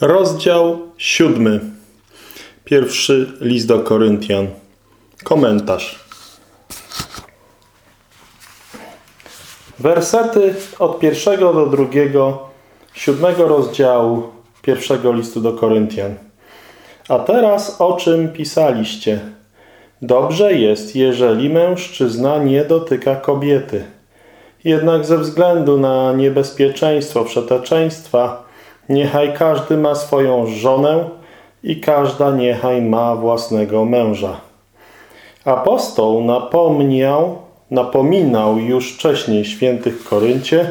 Rozdział siódmy. Pierwszy list do Koryntian. Komentarz. Wersety od pierwszego do drugiego, siódmego rozdziału pierwszego listu do Koryntian. A teraz o czym pisaliście? Dobrze jest, jeżeli mężczyzna nie dotyka kobiety. Jednak ze względu na niebezpieczeństwo przeteczeństwa Niechaj każdy ma swoją żonę i każda niechaj ma własnego męża. Apostoł napomniał, napominał już wcześniej świętych Koryncie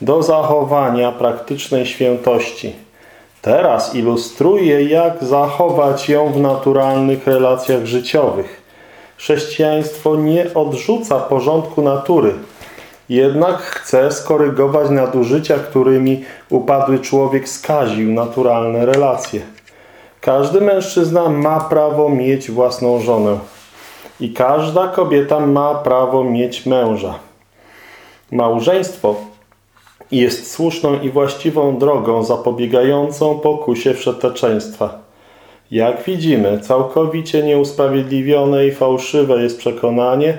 do zachowania praktycznej świętości. Teraz ilustruje, jak zachować ją w naturalnych relacjach życiowych. Chrześcijaństwo nie odrzuca porządku natury – jednak chce skorygować nadużycia, którymi upadły człowiek skaził naturalne relacje. Każdy mężczyzna ma prawo mieć własną żonę i każda kobieta ma prawo mieć męża. Małżeństwo jest słuszną i właściwą drogą zapobiegającą pokusie wszeteczeństwa. Jak widzimy, całkowicie nieusprawiedliwione i fałszywe jest przekonanie,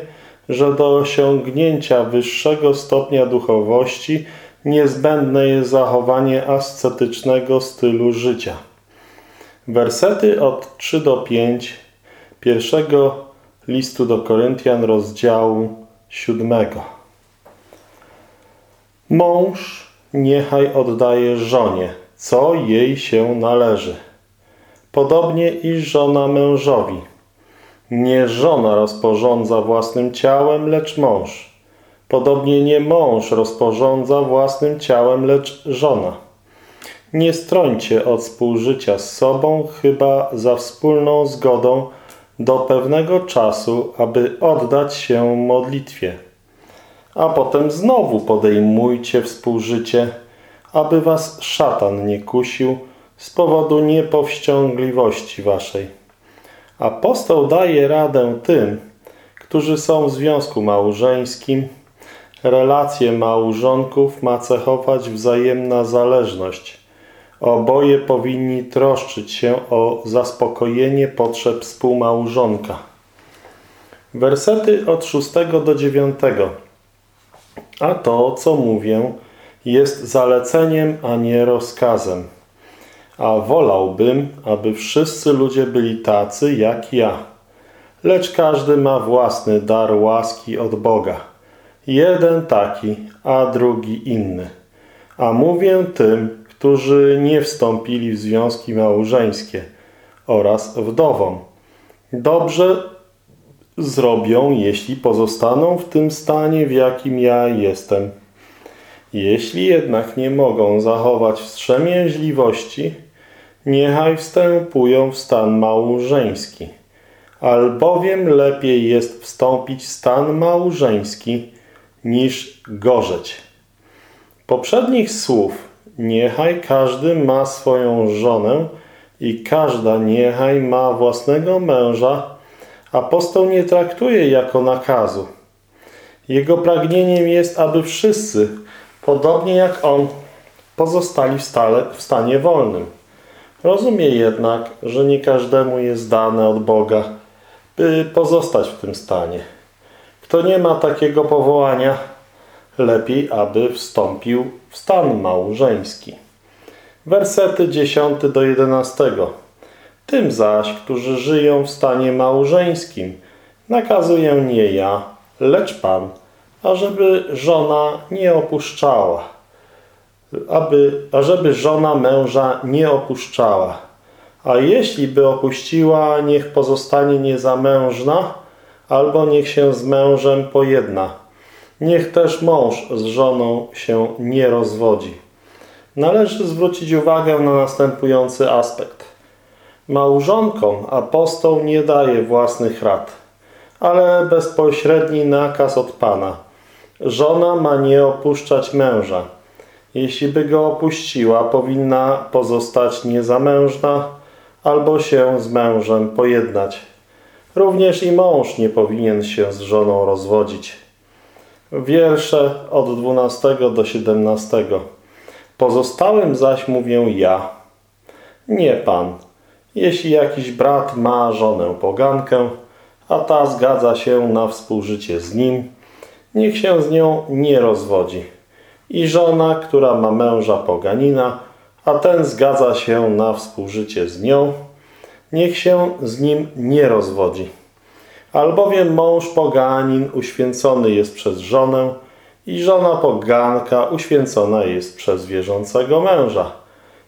że do osiągnięcia wyższego stopnia duchowości niezbędne jest zachowanie ascetycznego stylu życia. Wersety od 3 do 5 pierwszego listu do Koryntian rozdziału 7. Mąż niechaj oddaje żonie, co jej się należy. Podobnie i żona mężowi – nie żona rozporządza własnym ciałem, lecz mąż. Podobnie nie mąż rozporządza własnym ciałem, lecz żona. Nie strońcie od współżycia z sobą, chyba za wspólną zgodą do pewnego czasu, aby oddać się modlitwie. A potem znowu podejmujcie współżycie, aby was szatan nie kusił z powodu niepowściągliwości waszej. Apostoł daje radę tym, którzy są w związku małżeńskim. Relacje małżonków ma cechować wzajemna zależność. Oboje powinni troszczyć się o zaspokojenie potrzeb współmałżonka. Wersety od 6 do 9. A to, co mówię, jest zaleceniem, a nie rozkazem a wolałbym, aby wszyscy ludzie byli tacy jak ja. Lecz każdy ma własny dar łaski od Boga. Jeden taki, a drugi inny. A mówię tym, którzy nie wstąpili w związki małżeńskie oraz wdowom. Dobrze zrobią, jeśli pozostaną w tym stanie, w jakim ja jestem. Jeśli jednak nie mogą zachować wstrzemięźliwości, niechaj wstępują w stan małżeński. Albowiem lepiej jest wstąpić w stan małżeński niż gorzeć. Poprzednich słów niechaj każdy ma swoją żonę i każda niechaj ma własnego męża apostoł nie traktuje jako nakazu. Jego pragnieniem jest, aby wszyscy, podobnie jak on, pozostali w, stale, w stanie wolnym. Rozumie jednak, że nie każdemu jest dane od Boga, by pozostać w tym stanie. Kto nie ma takiego powołania, lepiej, aby wstąpił w stan małżeński. Wersety 10 do 11. Tym zaś, którzy żyją w stanie małżeńskim, nakazuję nie ja, lecz Pan, ażeby żona nie opuszczała aby, ażeby żona męża nie opuszczała. A jeśli by opuściła, niech pozostanie niezamężna, albo niech się z mężem pojedna. Niech też mąż z żoną się nie rozwodzi. Należy zwrócić uwagę na następujący aspekt. Małżonkom apostoł nie daje własnych rad, ale bezpośredni nakaz od Pana. Żona ma nie opuszczać męża. Jeśli by go opuściła, powinna pozostać niezamężna albo się z mężem pojednać. Również i mąż nie powinien się z żoną rozwodzić. Wiersze od 12 do 17. Pozostałym zaś mówię ja. Nie Pan. Jeśli jakiś brat ma żonę pogankę, a ta zgadza się na współżycie z nim, niech się z nią nie rozwodzi. I żona, która ma męża poganina, a ten zgadza się na współżycie z nią, niech się z nim nie rozwodzi. Albowiem mąż poganin uświęcony jest przez żonę i żona poganka uświęcona jest przez wierzącego męża.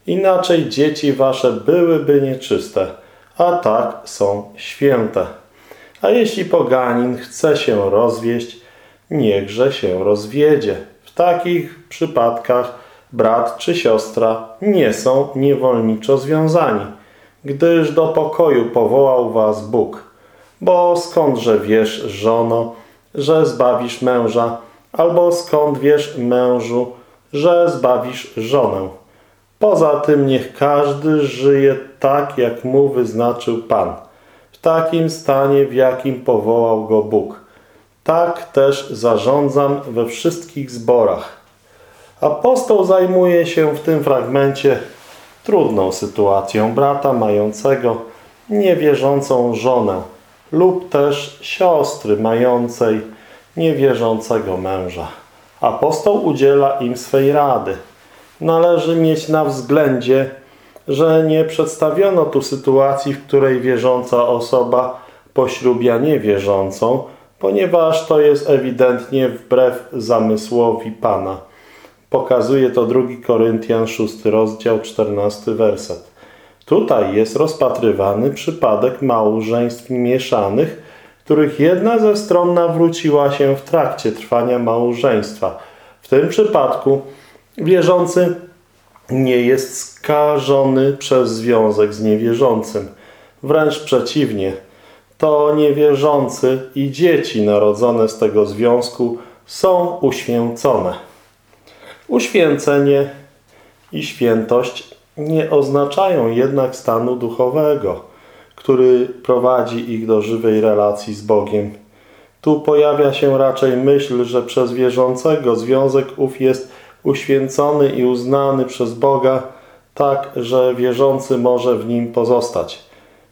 Inaczej dzieci wasze byłyby nieczyste, a tak są święte. A jeśli poganin chce się rozwieść, niechże się rozwiedzie. W takich przypadkach brat czy siostra nie są niewolniczo związani, gdyż do pokoju powołał was Bóg. Bo skądże wiesz, żono, że zbawisz męża, albo skąd wiesz, mężu, że zbawisz żonę? Poza tym niech każdy żyje tak, jak mu wyznaczył Pan, w takim stanie, w jakim powołał go Bóg. Tak też zarządzam we wszystkich zborach. Apostoł zajmuje się w tym fragmencie trudną sytuacją brata mającego niewierzącą żonę lub też siostry mającej niewierzącego męża. Apostoł udziela im swej rady. Należy mieć na względzie, że nie przedstawiono tu sytuacji, w której wierząca osoba poślubia niewierzącą, ponieważ to jest ewidentnie wbrew zamysłowi Pana. Pokazuje to 2 Koryntian 6 rozdział 14 werset. Tutaj jest rozpatrywany przypadek małżeństw mieszanych, których jedna ze stron nawróciła się w trakcie trwania małżeństwa. W tym przypadku wierzący nie jest skażony przez związek z niewierzącym. Wręcz przeciwnie, to niewierzący i dzieci narodzone z tego związku są uświęcone. Uświęcenie i świętość nie oznaczają jednak stanu duchowego, który prowadzi ich do żywej relacji z Bogiem. Tu pojawia się raczej myśl, że przez wierzącego związek ów jest uświęcony i uznany przez Boga, tak, że wierzący może w nim pozostać.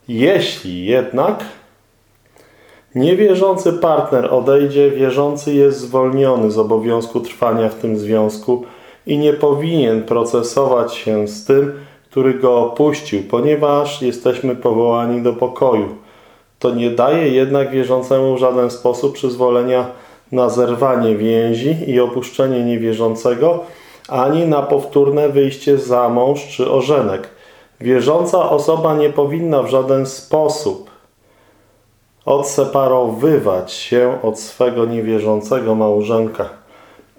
Jeśli jednak niewierzący partner odejdzie, wierzący jest zwolniony z obowiązku trwania w tym związku i nie powinien procesować się z tym, który go opuścił, ponieważ jesteśmy powołani do pokoju. To nie daje jednak wierzącemu w żaden sposób przyzwolenia na zerwanie więzi i opuszczenie niewierzącego, ani na powtórne wyjście za mąż czy ożenek. Wierząca osoba nie powinna w żaden sposób odseparowywać się od swego niewierzącego małżonka,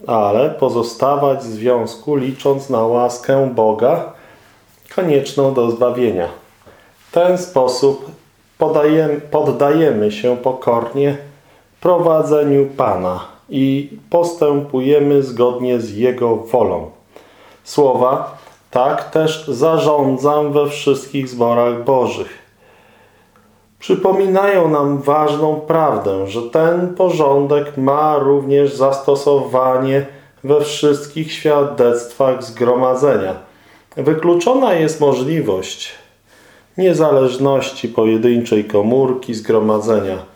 ale pozostawać w związku licząc na łaskę Boga konieczną do zbawienia. W ten sposób podajemy, poddajemy się pokornie prowadzeniu Pana i postępujemy zgodnie z Jego wolą. Słowa tak też zarządzam we wszystkich zborach Bożych. Przypominają nam ważną prawdę, że ten porządek ma również zastosowanie we wszystkich świadectwach zgromadzenia. Wykluczona jest możliwość niezależności pojedynczej komórki zgromadzenia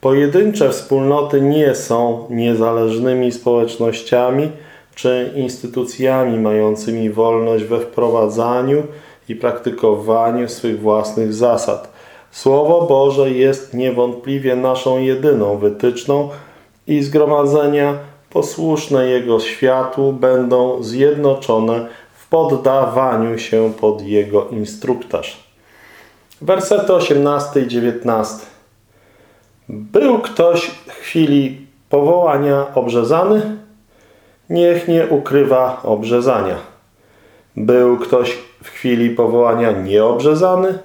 Pojedyncze wspólnoty nie są niezależnymi społecznościami czy instytucjami mającymi wolność we wprowadzaniu i praktykowaniu swych własnych zasad. Słowo Boże jest niewątpliwie naszą jedyną wytyczną i zgromadzenia posłuszne Jego światłu będą zjednoczone w poddawaniu się pod Jego instruktaż. Wersety 18 i 19 był ktoś w chwili powołania obrzezany? Niech nie ukrywa obrzezania. Był ktoś w chwili powołania nieobrzezany?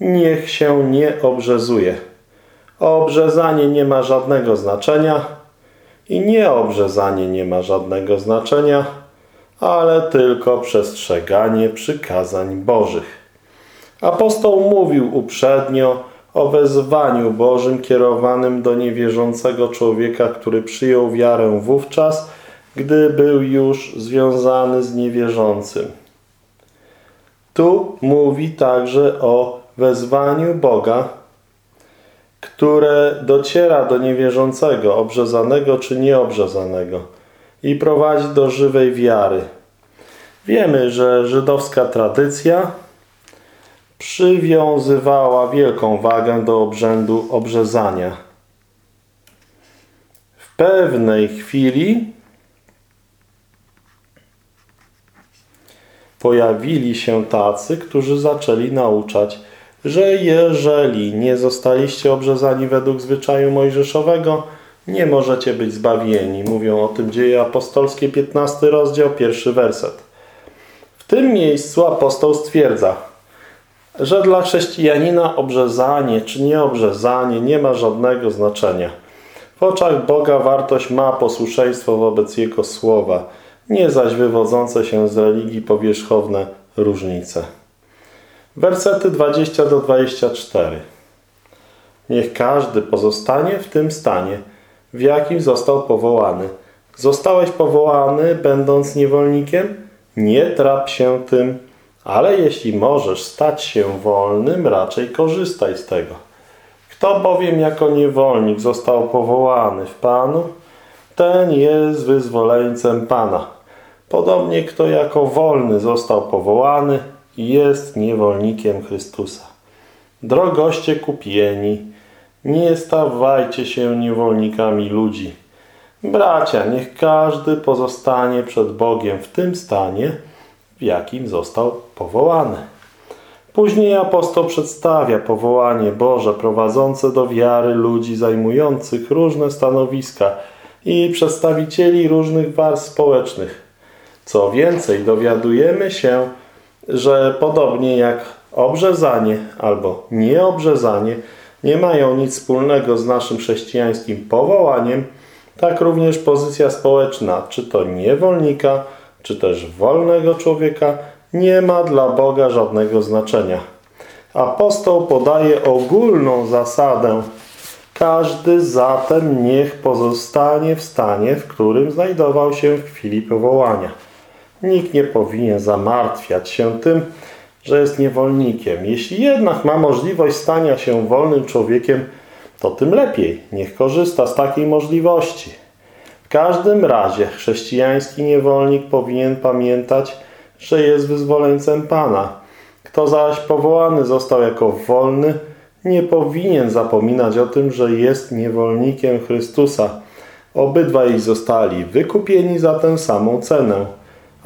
Niech się nie obrzezuje. Obrzezanie nie ma żadnego znaczenia i nieobrzezanie nie ma żadnego znaczenia, ale tylko przestrzeganie przykazań Bożych. Apostoł mówił uprzednio, o wezwaniu Bożym kierowanym do niewierzącego człowieka, który przyjął wiarę wówczas, gdy był już związany z niewierzącym. Tu mówi także o wezwaniu Boga, które dociera do niewierzącego, obrzezanego czy nieobrzezanego i prowadzi do żywej wiary. Wiemy, że żydowska tradycja przywiązywała wielką wagę do obrzędu obrzezania. W pewnej chwili pojawili się tacy, którzy zaczęli nauczać, że jeżeli nie zostaliście obrzezani według zwyczaju mojżeszowego, nie możecie być zbawieni. Mówią o tym dzieje apostolskie, 15 rozdział, pierwszy werset. W tym miejscu apostoł stwierdza, że dla chrześcijanina obrzezanie czy nieobrzezanie nie ma żadnego znaczenia. W oczach Boga wartość ma posłuszeństwo wobec Jego słowa, nie zaś wywodzące się z religii powierzchowne różnice. Wersety 20 do 24. Niech każdy pozostanie w tym stanie, w jakim został powołany. Zostałeś powołany, będąc niewolnikiem? Nie trap się tym, ale jeśli możesz stać się wolnym, raczej korzystaj z tego. Kto bowiem jako niewolnik został powołany w Panu, ten jest wyzwoleńcem Pana. Podobnie kto jako wolny został powołany, jest niewolnikiem Chrystusa. Drogoście kupieni, nie stawajcie się niewolnikami ludzi. Bracia, niech każdy pozostanie przed Bogiem w tym stanie, w jakim został powołany. Później apostoł przedstawia powołanie Boże prowadzące do wiary ludzi zajmujących różne stanowiska i przedstawicieli różnych warstw społecznych. Co więcej, dowiadujemy się, że podobnie jak obrzezanie albo nieobrzezanie nie mają nic wspólnego z naszym chrześcijańskim powołaniem, tak również pozycja społeczna, czy to niewolnika, czy też wolnego człowieka, nie ma dla Boga żadnego znaczenia. Apostoł podaje ogólną zasadę. Każdy zatem niech pozostanie w stanie, w którym znajdował się w chwili powołania. Nikt nie powinien zamartwiać się tym, że jest niewolnikiem. Jeśli jednak ma możliwość stania się wolnym człowiekiem, to tym lepiej. Niech korzysta z takiej możliwości. W każdym razie chrześcijański niewolnik powinien pamiętać, że jest wyzwoleńcem Pana. Kto zaś powołany został jako wolny, nie powinien zapominać o tym, że jest niewolnikiem Chrystusa. Obydwaj zostali wykupieni za tę samą cenę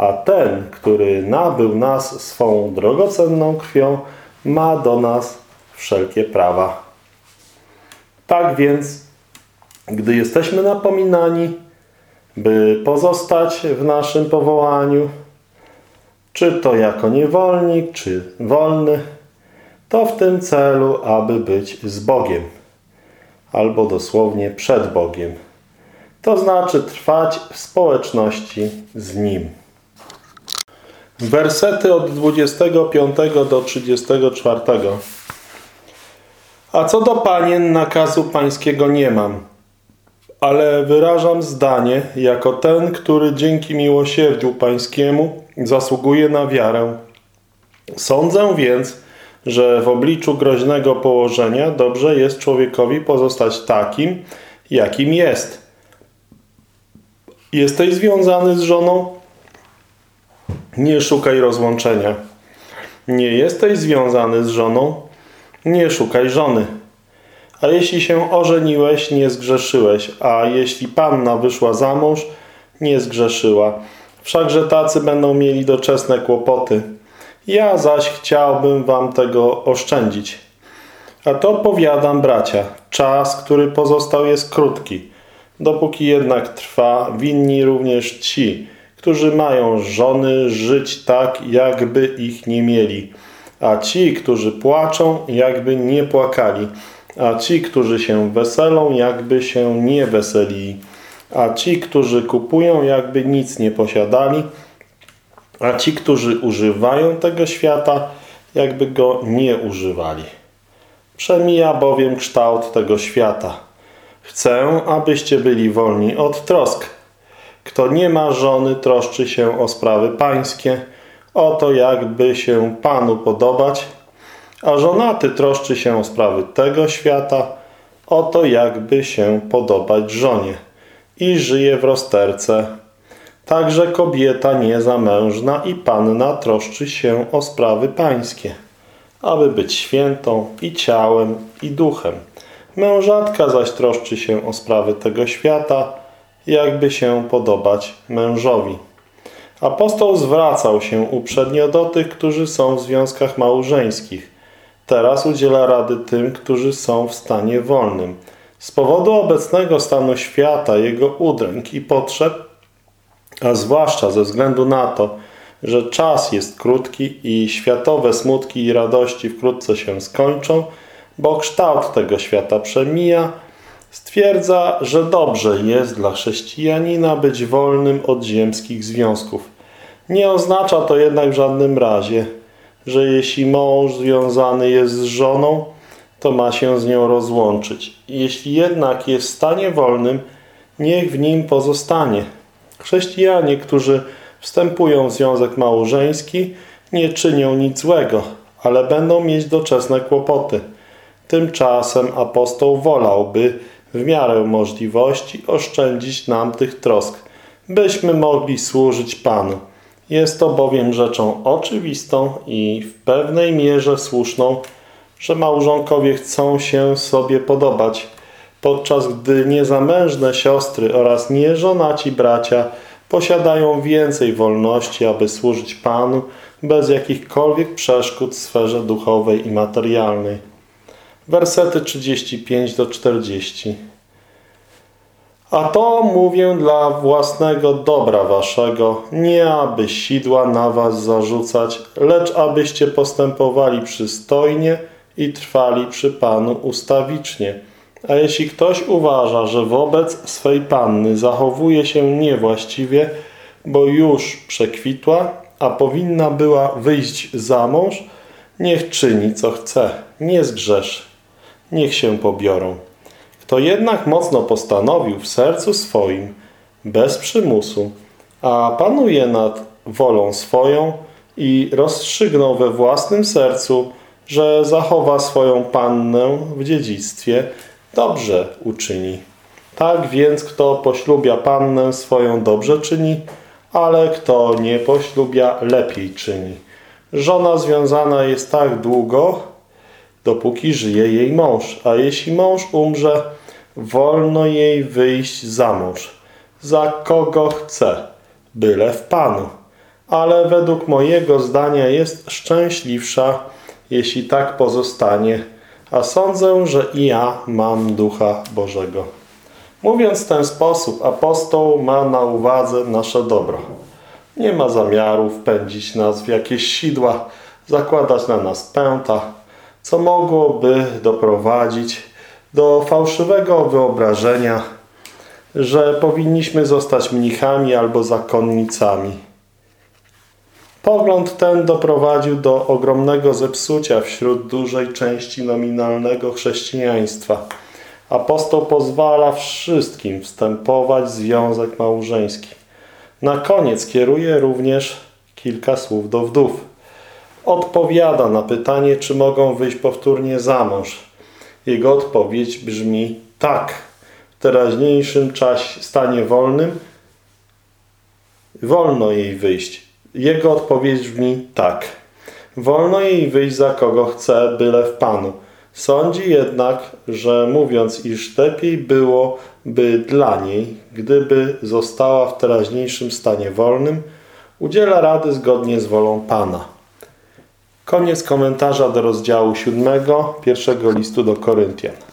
a ten, który nabył nas swą drogocenną krwią, ma do nas wszelkie prawa. Tak więc, gdy jesteśmy napominani, by pozostać w naszym powołaniu, czy to jako niewolnik, czy wolny, to w tym celu, aby być z Bogiem, albo dosłownie przed Bogiem. To znaczy trwać w społeczności z Nim. Wersety od 25 do 34. A co do panien, nakazu pańskiego nie mam, ale wyrażam zdanie jako ten, który dzięki miłosierdziu pańskiemu zasługuje na wiarę. Sądzę więc, że w obliczu groźnego położenia dobrze jest człowiekowi pozostać takim, jakim jest. Jesteś związany z żoną? Nie szukaj rozłączenia. Nie jesteś związany z żoną? Nie szukaj żony. A jeśli się ożeniłeś, nie zgrzeszyłeś, a jeśli panna wyszła za mąż, nie zgrzeszyła. Wszakże tacy będą mieli doczesne kłopoty. Ja zaś chciałbym wam tego oszczędzić. A to powiadam, bracia, czas, który pozostał jest krótki. Dopóki jednak trwa, winni również ci, którzy mają żony, żyć tak, jakby ich nie mieli, a ci, którzy płaczą, jakby nie płakali, a ci, którzy się weselą, jakby się nie weselili, a ci, którzy kupują, jakby nic nie posiadali, a ci, którzy używają tego świata, jakby go nie używali. Przemija bowiem kształt tego świata. Chcę, abyście byli wolni od trosk, kto nie ma żony, troszczy się o sprawy pańskie, oto jakby się Panu podobać, a żonaty troszczy się o sprawy tego świata, oto jakby się podobać żonie i żyje w rozterce. Także kobieta niezamężna i panna troszczy się o sprawy pańskie, aby być świętą i ciałem i duchem. Mężatka zaś troszczy się o sprawy tego świata, jakby się podobać mężowi. Apostoł zwracał się uprzednio do tych, którzy są w związkach małżeńskich. Teraz udziela rady tym, którzy są w stanie wolnym. Z powodu obecnego stanu świata, jego udręk i potrzeb, a zwłaszcza ze względu na to, że czas jest krótki i światowe smutki i radości wkrótce się skończą, bo kształt tego świata przemija, stwierdza, że dobrze jest dla chrześcijanina być wolnym od ziemskich związków. Nie oznacza to jednak w żadnym razie, że jeśli mąż związany jest z żoną, to ma się z nią rozłączyć. Jeśli jednak jest w stanie wolnym, niech w nim pozostanie. Chrześcijanie, którzy wstępują w związek małżeński, nie czynią nic złego, ale będą mieć doczesne kłopoty. Tymczasem apostoł wolałby w miarę możliwości oszczędzić nam tych trosk, byśmy mogli służyć Panu. Jest to bowiem rzeczą oczywistą i w pewnej mierze słuszną, że małżonkowie chcą się sobie podobać, podczas gdy niezamężne siostry oraz nieżonaci bracia posiadają więcej wolności, aby służyć Panu bez jakichkolwiek przeszkód w sferze duchowej i materialnej. Wersety 35 do 40 A to mówię dla własnego dobra waszego, nie aby sidła na was zarzucać, lecz abyście postępowali przystojnie i trwali przy Panu ustawicznie. A jeśli ktoś uważa, że wobec swej panny zachowuje się niewłaściwie, bo już przekwitła, a powinna była wyjść za mąż, niech czyni co chce, nie zgrzeszy. Niech się pobiorą. Kto jednak mocno postanowił w sercu swoim, bez przymusu, a panuje nad wolą swoją i rozstrzygnął we własnym sercu, że zachowa swoją pannę w dziedzictwie, dobrze uczyni. Tak więc kto poślubia pannę swoją dobrze czyni, ale kto nie poślubia lepiej czyni. Żona związana jest tak długo, dopóki żyje jej mąż, a jeśli mąż umrze, wolno jej wyjść za mąż, za kogo chce, byle w Panu. Ale według mojego zdania jest szczęśliwsza, jeśli tak pozostanie, a sądzę, że i ja mam Ducha Bożego. Mówiąc w ten sposób, apostoł ma na uwadze nasze dobro. Nie ma zamiaru wpędzić nas w jakieś sidła, zakładać na nas pęta, co mogłoby doprowadzić do fałszywego wyobrażenia, że powinniśmy zostać mnichami albo zakonnicami. Pogląd ten doprowadził do ogromnego zepsucia wśród dużej części nominalnego chrześcijaństwa. Apostoł pozwala wszystkim wstępować w związek małżeński. Na koniec kieruje również kilka słów do wdów. Odpowiada na pytanie, czy mogą wyjść powtórnie za mąż. Jego odpowiedź brzmi tak. W teraźniejszym czasie, stanie wolnym wolno jej wyjść jego odpowiedź brzmi tak. Wolno jej wyjść za kogo chce, byle w Panu. Sądzi jednak, że mówiąc, iż lepiej byłoby dla niej, gdyby została w teraźniejszym stanie wolnym, udziela rady zgodnie z wolą Pana. Koniec komentarza do rozdziału 7 pierwszego listu do Koryntian.